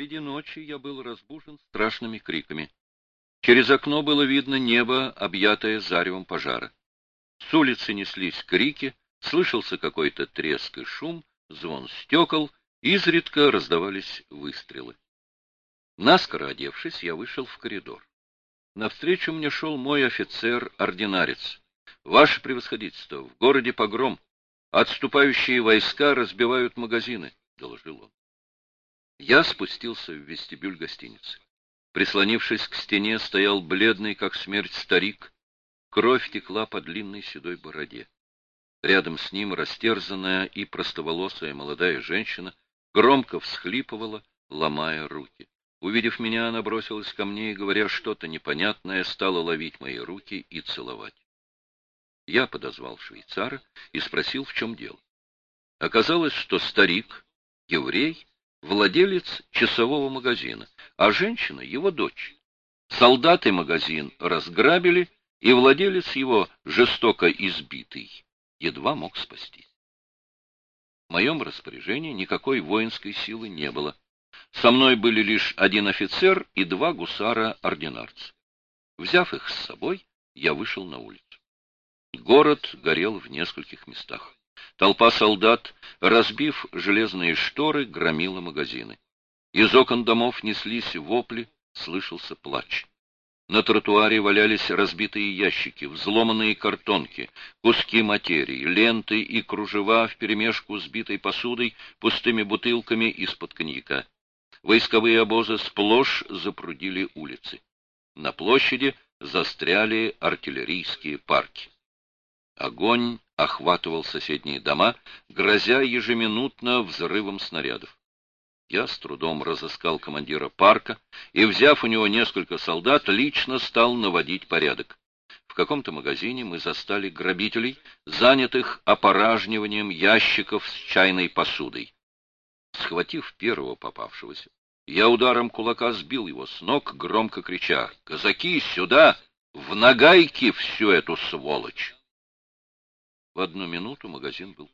Среди ночи я был разбужен страшными криками. Через окно было видно небо, объятое заревом пожара. С улицы неслись крики, слышался какой-то треск и шум, звон стекол, изредка раздавались выстрелы. Наскоро одевшись, я вышел в коридор. Навстречу мне шел мой офицер-ординарец. «Ваше превосходительство, в городе погром. Отступающие войска разбивают магазины», — доложил он. Я спустился в вестибюль гостиницы. Прислонившись к стене, стоял бледный, как смерть, старик. Кровь текла по длинной седой бороде. Рядом с ним растерзанная и простоволосая молодая женщина громко всхлипывала, ломая руки. Увидев меня, она бросилась ко мне и, говоря что-то непонятное, стала ловить мои руки и целовать. Я подозвал швейцара и спросил, в чем дело. Оказалось, что старик, еврей, владелец часового магазина, а женщина — его дочь. Солдаты магазин разграбили, и владелец его, жестоко избитый, едва мог спастись. В моем распоряжении никакой воинской силы не было. Со мной были лишь один офицер и два гусара-ординарца. Взяв их с собой, я вышел на улицу. Город горел в нескольких местах. Толпа солдат, разбив железные шторы, громила магазины. Из окон домов неслись вопли, слышался плач. На тротуаре валялись разбитые ящики, взломанные картонки, куски материи, ленты и кружева вперемешку с битой посудой, пустыми бутылками из-под коньяка. Войсковые обозы сплошь запрудили улицы. На площади застряли артиллерийские парки. Огонь охватывал соседние дома, грозя ежеминутно взрывом снарядов. Я с трудом разыскал командира парка и, взяв у него несколько солдат, лично стал наводить порядок. В каком-то магазине мы застали грабителей, занятых опоражниванием ящиков с чайной посудой. Схватив первого попавшегося, я ударом кулака сбил его с ног, громко крича «Казаки, сюда! В нагайки всю эту сволочь!» В одну минуту магазин был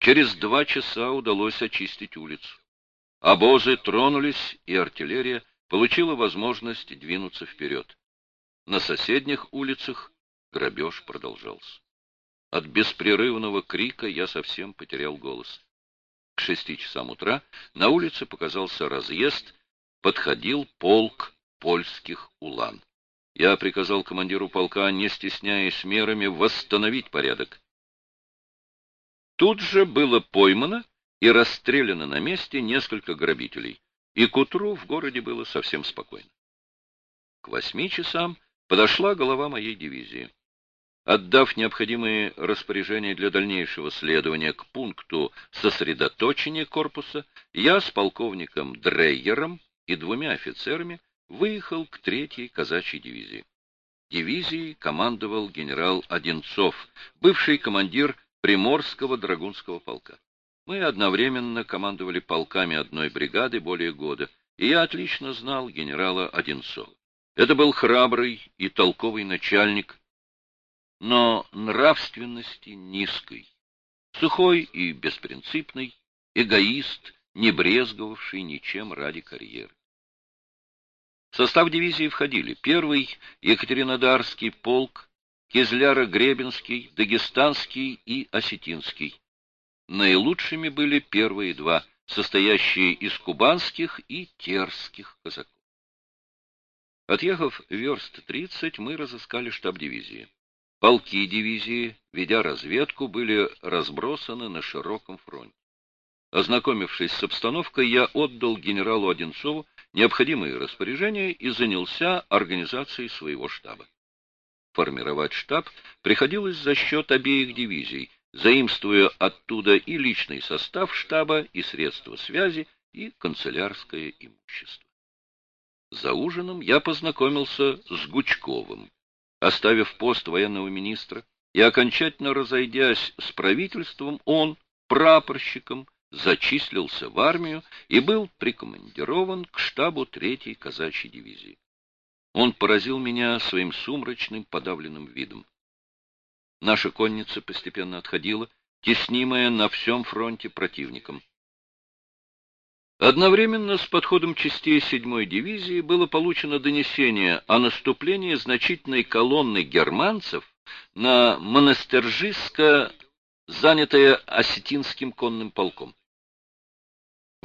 Через два часа удалось очистить улицу. Обозы тронулись, и артиллерия получила возможность двинуться вперед. На соседних улицах грабеж продолжался. От беспрерывного крика я совсем потерял голос. К шести часам утра на улице показался разъезд, подходил полк польских улан. Я приказал командиру полка, не стесняясь мерами, восстановить порядок. Тут же было поймано и расстреляно на месте несколько грабителей, и к утру в городе было совсем спокойно. К восьми часам подошла голова моей дивизии. Отдав необходимые распоряжения для дальнейшего следования к пункту сосредоточения корпуса, я с полковником Дрейером и двумя офицерами выехал к третьей казачьей дивизии. Дивизией командовал генерал Одинцов, бывший командир Приморского драгунского полка. Мы одновременно командовали полками одной бригады более года, и я отлично знал генерала Одинцова. Это был храбрый и толковый начальник, но нравственности низкой, сухой и беспринципный, эгоист, не брезговавший ничем ради карьеры. В состав дивизии входили первый Екатеринодарский полк, Кизляро-Гребенский, Дагестанский и Осетинский. Наилучшими были первые два, состоящие из кубанских и терских казаков. Отъехав верст 30, мы разыскали штаб дивизии. Полки дивизии, ведя разведку, были разбросаны на широком фронте. Ознакомившись с обстановкой, я отдал генералу Одинцову необходимые распоряжения и занялся организацией своего штаба. Формировать штаб приходилось за счет обеих дивизий, заимствуя оттуда и личный состав штаба, и средства связи, и канцелярское имущество. За ужином я познакомился с Гучковым. Оставив пост военного министра и окончательно разойдясь с правительством, он, прапорщиком, зачислился в армию и был прикомандирован к штабу третьей казачьей дивизии. Он поразил меня своим сумрачным подавленным видом. Наша конница постепенно отходила, теснимая на всем фронте противником. Одновременно с подходом частей 7-й дивизии было получено донесение о наступлении значительной колонны германцев на Монастыржиско, занятое осетинским конным полком.